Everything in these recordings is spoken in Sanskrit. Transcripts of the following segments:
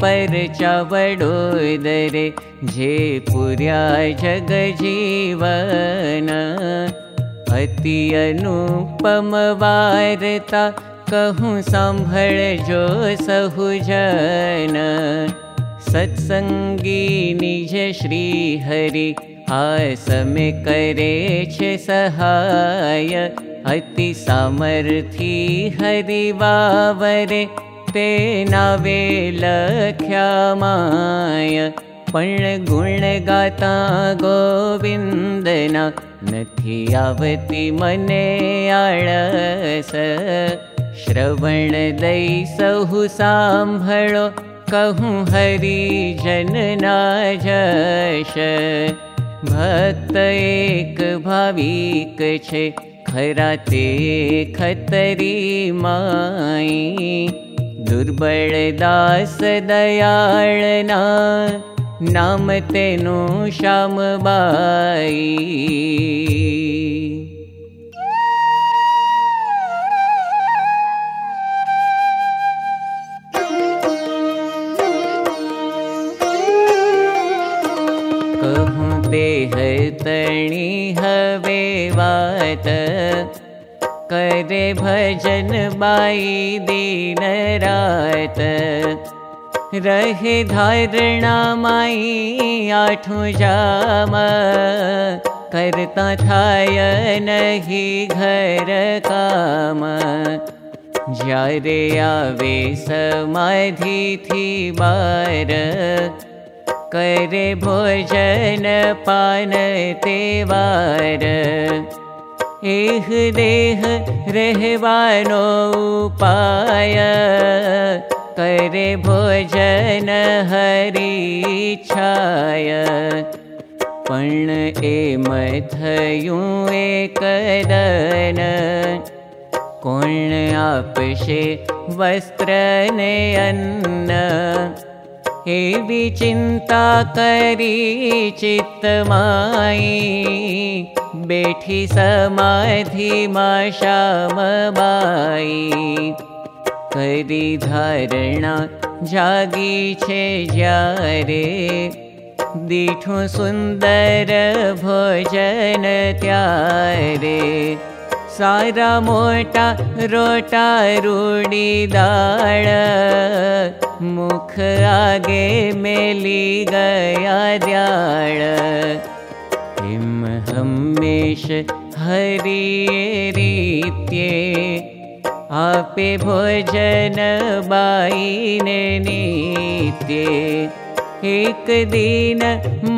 पर चावडोदरे जे पुर्या जग जीवन अति अनुपम वार्ता कहूँ सांभळ जो सहुजन। सत्संगी निज श्री हरि आसमे करे छे सहाय अति सामर्थी हरि बावरे लख्यामाय पण गुण गाता गोविंदना नथी आवती मने आळस। श्रवण दई सहु सांभळो कहूँ हरि जन ना जश। भक्त एक भाविक छे खरा ते खतरी माई दुर्बल दास दयाळना नाम तेनु श्यामबाई। तणी हवे वात करे भजन बाई दीन रात। रहे धारणा माई आठो जाम। करता थाय नहीं घर काम। जारे थी बार। करे भोजन पान तेवार एह देह रहवानो उपाय। करे भोजन हरि छाय। पण एम थयूं एकदन कोण आपशे वस्त्र ने अन्न चिन्ता करी चित्तमाई बेठी समाधि मा श्यामबाई करी धारणा जागी छे जारे दीठो सुंदर भोजन त्यारे सारा मोटा रोटा रूडी दाळ। मुख आगे मेली गया हिम हमेश हरि रीत्ये आपे भोजन नित्ये। एक दिन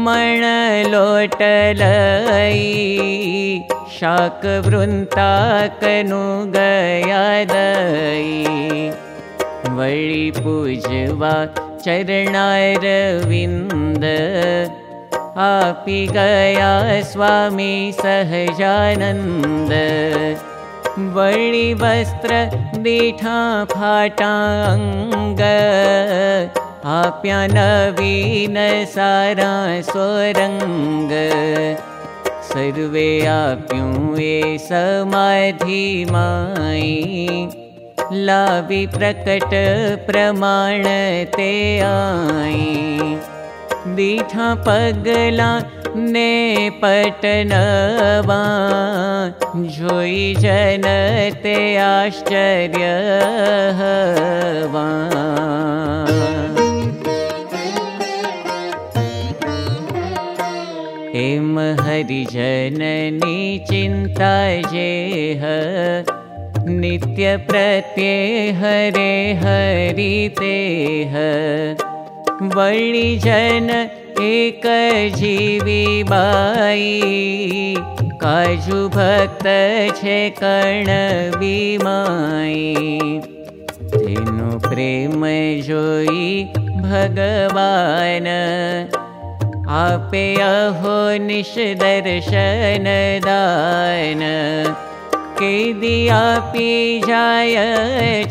मण लोटलई शाक वृन्ताकनु गया दई वळि पूजवा चरणारविन्द। आपि गया स्वामी सहजानन्द। वळि वस्त्र दीठा फाटाङ्ग। आप्या नवीन सारा सोरङ्ग सर्वे आप्यूं ए समाधि माई लावि प्रकट प्रमाण ते आई दीठा पगला ने पटनवा। जोई जन ते आश्चर्य हवा एम हरिजननी चिन्ता जेह नित्य प्रत्ये हरे हरितेह वळि जन एक जीवी बाई। काजु भक्त छे कर्ण बीमाई तेनु प्रेम जोई भगवान आपे अहो निष्दर्शन दान केदी आपी जाय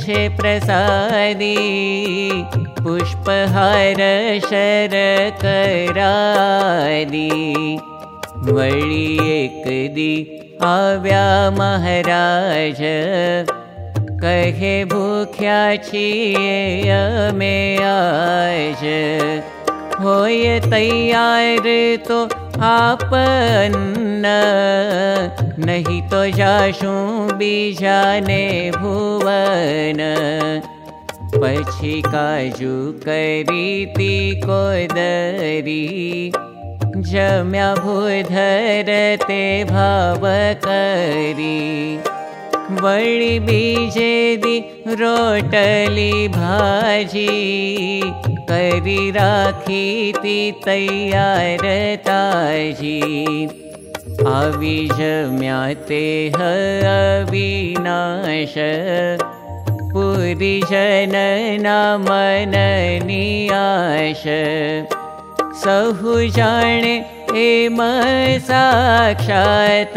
छे प्रसादी। पुष्पहार शर करादी। वळी एक दी आव्या महाराज। कहे भूख्या छिए अमे आज होय तैयार तो आपन्न नहीं तो जाशू बीजाने भुवन। पछी काजू करीती को दरी जम्या भूधरते भाव करी वळि बीजे रोटली भाजी तैयार ताजी। आवी जम्या ते ह अविनाश पुरी जनना मन नियाश। सहु जाणे साक्षात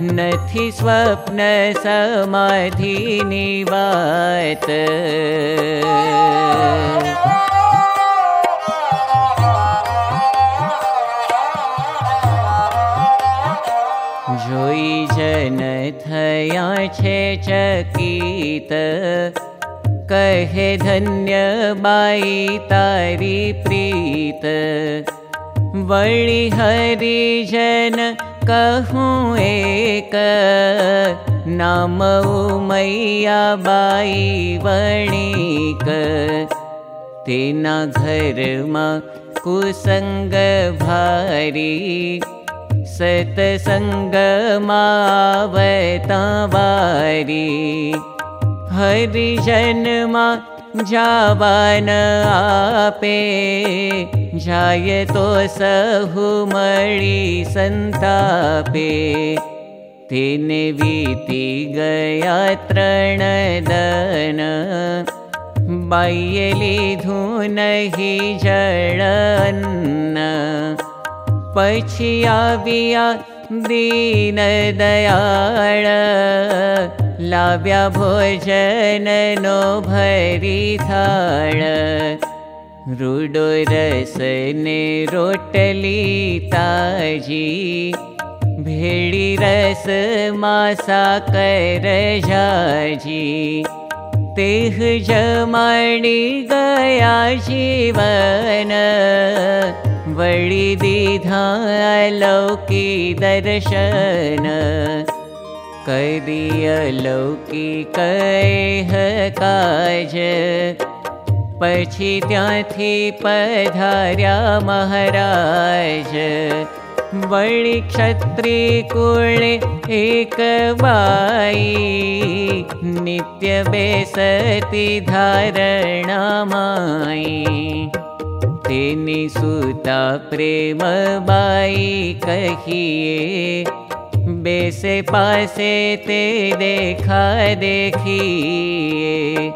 नथी स्वप्न समाधि निवात। जोई जन थया छे चकित कहे धन्य बाई तारी प्रीत वळि हरिजन कहूँ एक नाम मैया बाई वणिक। तेना घर मा कुसंग भारी सतसंग मावता वारी। हरिजन मा जावान आपे जाय तो सहु मणि संतापे। तेने वीति गया तृण दन। बाह्य लीधु नहि जड़न्न। पछी आविया दीन दयाळ। लाव्या भोजन नो भरी थाळ रुडो रस ने रोटली ताजी भेड़ी रस मासा कर जाजी तेह जमाणी गया जीवन वळी दीधा लौकी दर्शन। लौकी कह काज पछी त्याथी पधार्या महाराज। वळी क्षत्री कुळे एक बाई नित्य बेसती धारणा माई तेनी सुता प्रेम बाई कहिए बेसे पासे ते देखा देखिए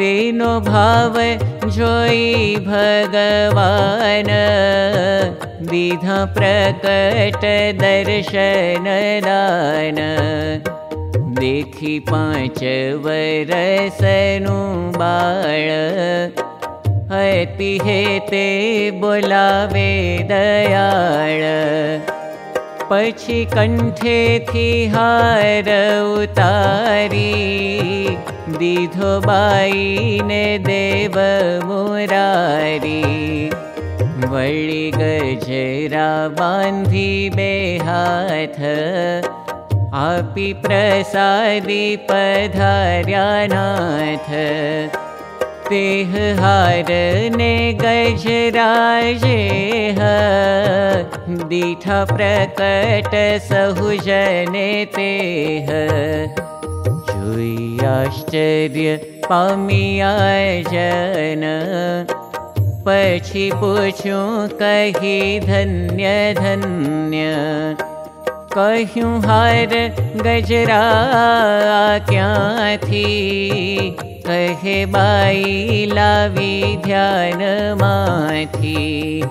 तेनो भाव जोई भगवान। दीधा प्रकट दर्शन दान। देखी पाँच वरसनु बाळ। हति हेते बोलावे दयाळ। पछी कंठे थी हार उतारी दीधो ने देव मुरारी वळी गजरा बांधी आपी प्रसादी पधार्या गजराजे दीठा प्रकट सहुजने तेह जुई आश्चर्य पामिया जन पूछूं कही धन्य धन्य। कहूँ हार गजरा क्या कहे बाई लावी ध्यान माथी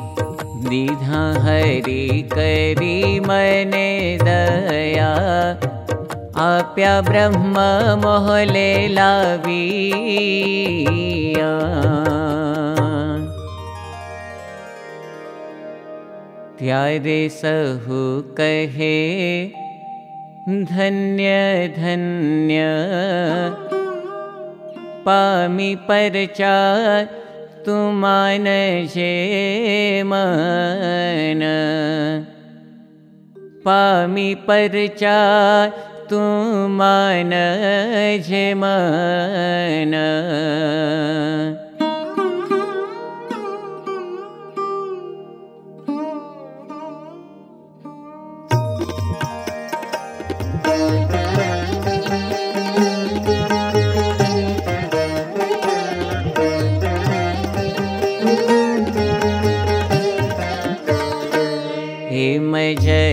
दीधा हरि करी मने दया आप्या ब्रह्म मोहले लावी त्यारे सहु कहे धन्य धन्य पामि परचा तुमान जे मन। पामि परचा तुमान जे मन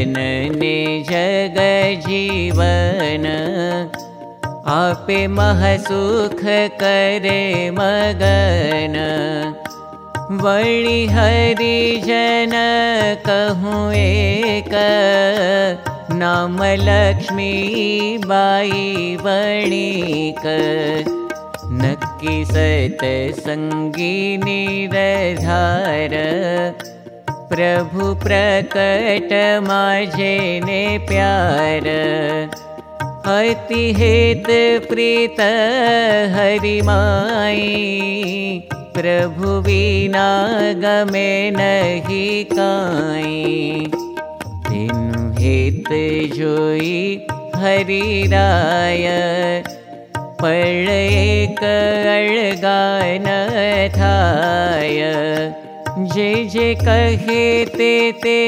जग जीवन आपे महसुख करे मगन। वणि हरि जन कहूँ एक नाम लक्ष्मी बाई वणिक। नक्की सत संगीनी रधार प्रभु प्रकट ने प्यार अति हेत प्रीत हरिमाई प्रभु विना गमे नहि काई। तेनु हेत जोई हरि राय पळ एक अळगान थाय जे जे कहे ते ते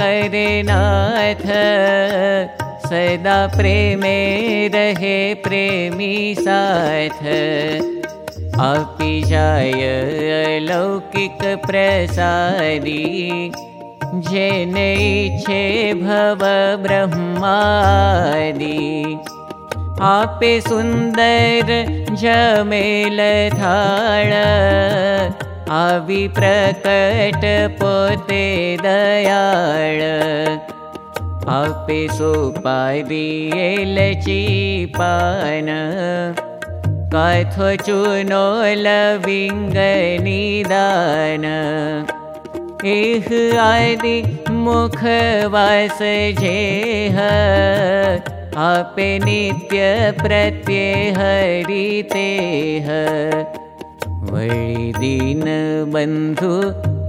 करे नाथ। सदा प्रेमे रहे प्रेमी साथ। अपि जाय अलौकिक प्रसारी जेने इच्छे भव ब्रह्मादि। आपे सुन्दर जमेल थाळ आवि प्रकट पोते दयाळ। आपे एलची पान कथो चुनो लविंग निदान एह आदि मुख वास जेह। आपे नित्य प्रत्ये हरितेह वै दीन बन्धु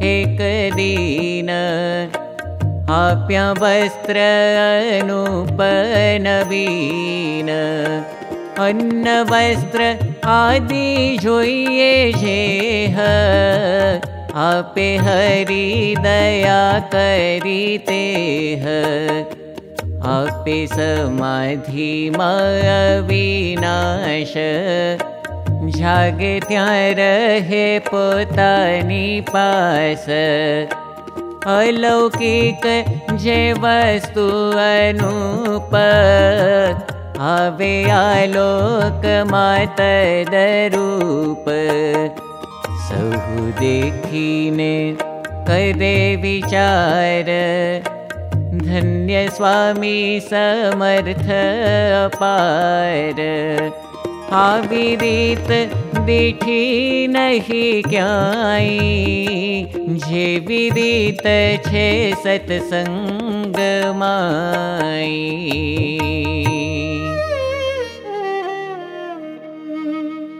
एक दीन आप्या वस्त्र अनुपनवीन अन्न वस्त्र आदि आपे हरि दया करीते आपे समाधि विनाश जागे त्या रहे पोतानी पास। अलौकिक जे वस्तु अनूप आवे आलोक मात दरूप। सहु देखीने करे विचार धन्य स्वामी समर्थ अपार आविरीत दिठी नहीं क्याई। जे विदित छे सत्संग माई।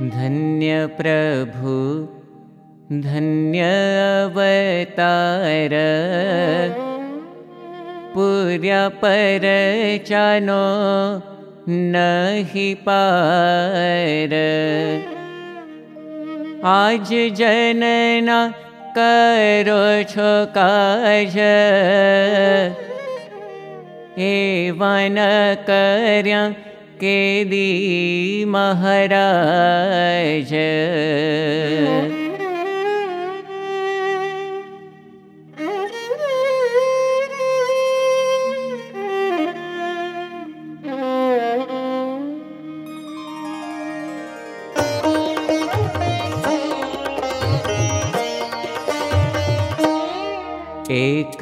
धन्य प्रभु धन्य अवतार। पुर्या पर चानो नहि पार। आज जनना करो छो काज। एवन कर्या के दी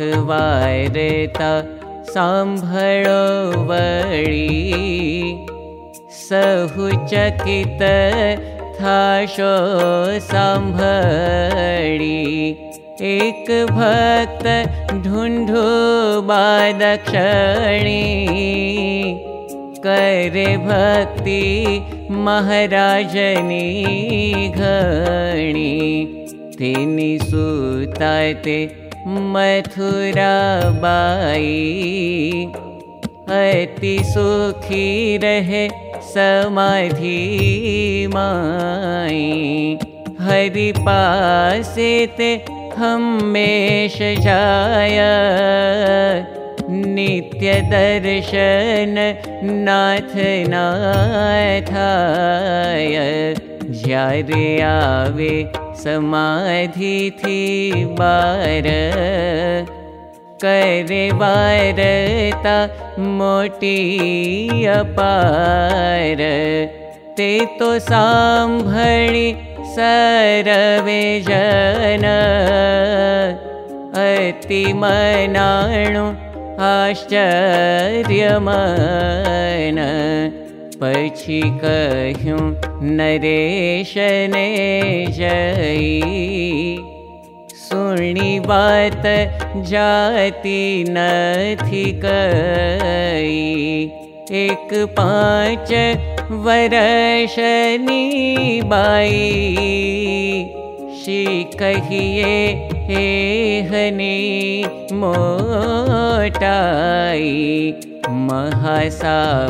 महाराज एक वारता सम्भळो वळी। सहु चकित थाशो सम्भळी एक भक्त ढूंढो बादक्षणी। करे भक्ति महाराजनी घणी। तेनी सुताते मथुरा बाई अति सुखी रहे समाधि माई। हरि पासे ते हमेश जाय नित्य दर्शन नाथ नाथाय। ज्यारे आवे समाधि थी बार मोटी अपार। ते तो सांभळी सरवे जन। अति मनाणु कह्युं नरेशने सुणी बात जाति नथी कई। एक पाँच वर्षनी बाई कहिए हे हनी मोटाई महासामर्थिवान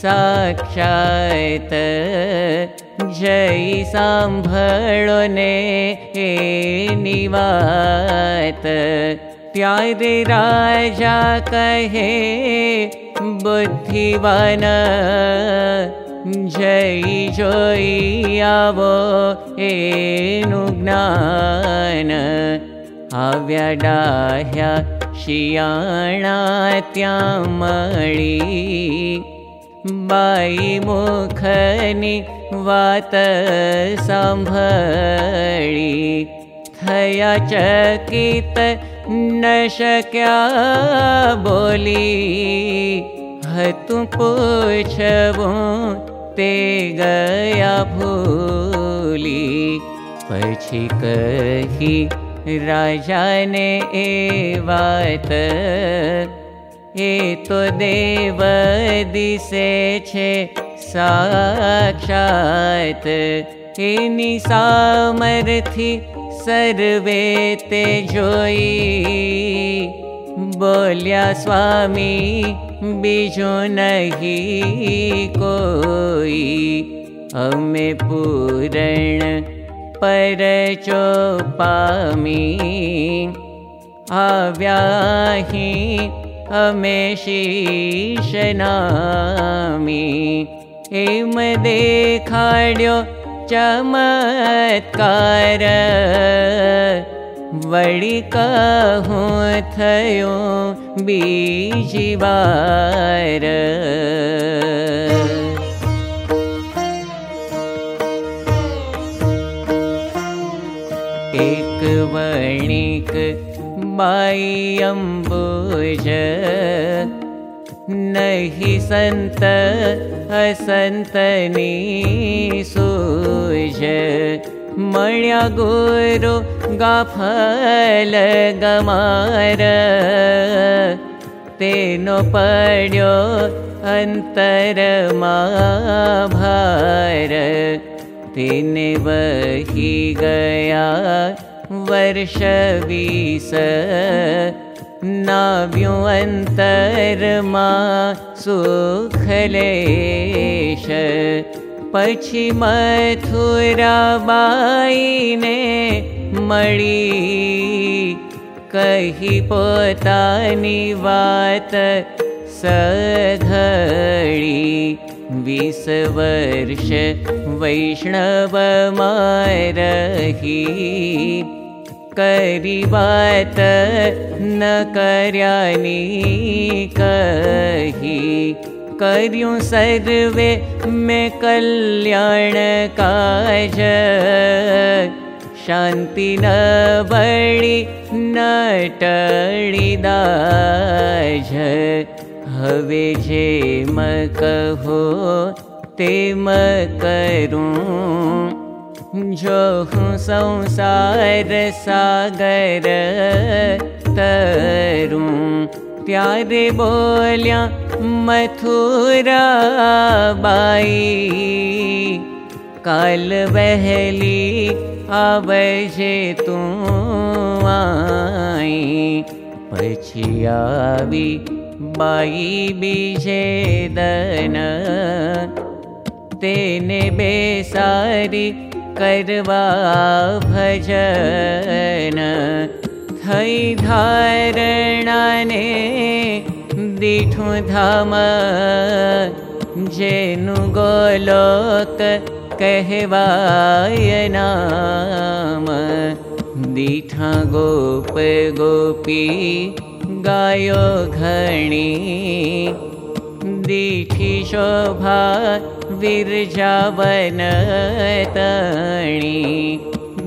साक्षात जय सांभळो हे निवात। त्यारे राजा कहे बुद्धिवान जय जोई आवो एनु ज्ञान। आव्या डाह्या शियाणा त्या मळी बाई मुखनी वात सांभळी थया चकित न शक्या बोली। हतु पूछवो ते गया भूली। पछी कही राजा ने ए तो देव दिसे छे साक्षात। एनी सामर्थी सर्वे ते जोई। बोल्या स्वामी बीजो नहीं कोई। अमे पूरण पर चो पामी आव्याही अमे एम देखाड्यो चमत्कार। वळि कहूँ थयो बीजिवार बाई अम्बुज नहि संत असन्तनी सूज मण्या गुरु गाफल गमार। तेनो पड्यो अंतर भार तेने वही गया वर्ष वीस नाव्यो अंतर मा सुखलेश। पक्षी मथुरा बाईने मड़ी कही पोतानी वात सघड़ी। वीस वर्ष वैष्णव मारही न कर्यानी कही। कर्यूं सर्वे में कल्याण काज। शान्ति न बड़ी न टड़ी दाज। हवे जे म कहो ते म जो संसार सागर तरूं त्यारे बोल्या मथुरा बाई काल बहली आवजे तू आई आवी बाई बीजे दन तेने बेसारी करवा भजन। थई धारणाने दीठु धाम। जेनु गोलोक कहवाय नाम। दीठा गोप गोपी गायो घणी। दीठी शोभा विरजावन तणी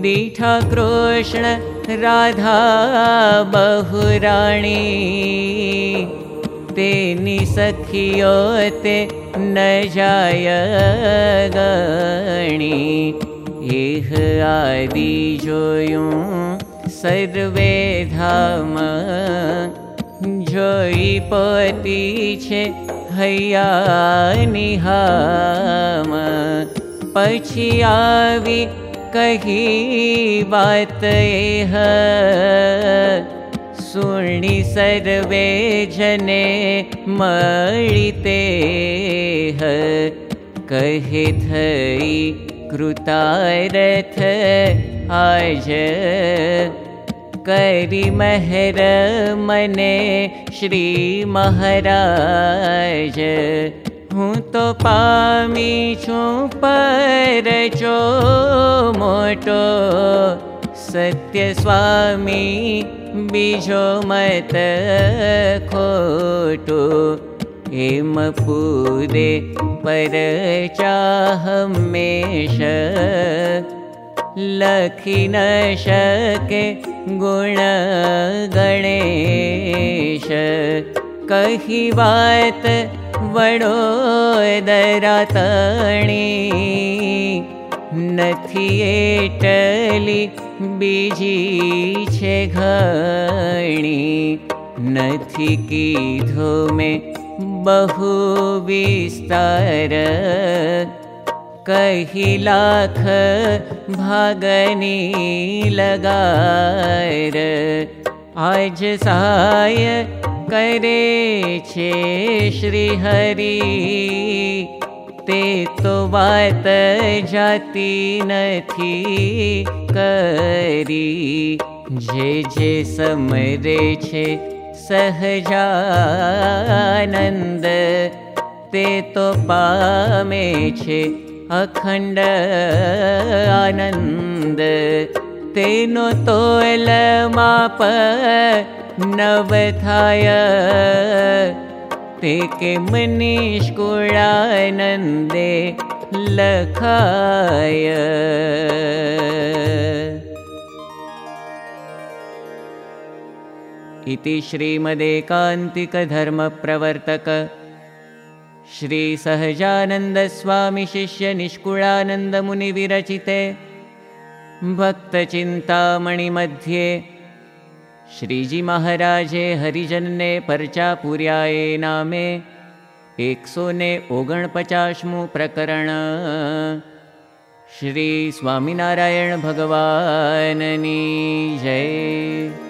दीठा कृष्ण राधा बहुराणी। तेनी सखियो ते न एह आदि जोयूं सर्वे धाम जोई पति छे हैया निहाम। पछी आवी कही बात सुणी सर्वे जने ह। कहे थई कृतारथ आज करी महर मने श्री महाराज। हूँ पामी जो मोटो सत्य स्वामी बीजो मत खोटो। हेम पूरे पर चाहमेश लखी न शके गुण गणेश कही बात वडो दरातणी नथी एटली बीजी छे घणी। नथी कीधो में बहु विस्तार कही लाख भागनी करे छे श्री हरि। ते तो बात जाती नथी करी। जे जे समरे छे सहजानंद ते तो पामे छे अखंड आनंद तेनो तोल माप नव थाय ते के मनीष कुळानन्दे लखाय। इति श्रीमदेकान्तिकधर्मप्रवर्तक श्रीसहजानन्दस्वामिशिष्यनिष्कुळानन्दमुनिविरचिते भक्तचिन्तामणिमध्ये श्रीजीमहाराजे हरिजनने पर्चापुर्याये नामे एकसोने ओगणपचाशमु प्रकरण। श्री स्वामिनारायण भगवाननी जय